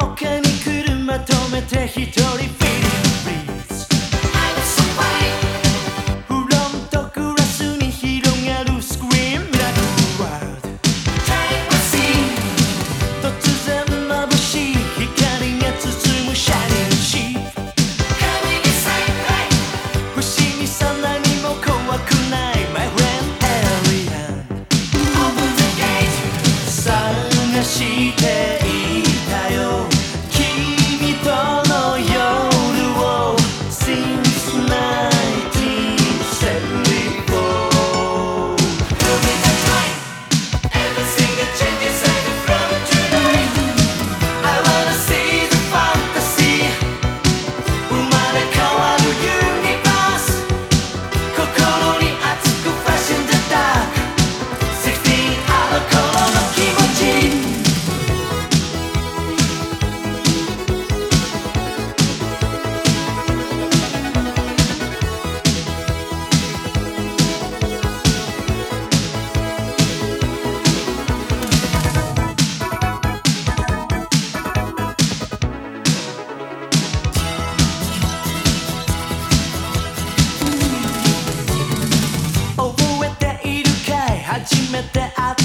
オに車止めて一人フィめてあ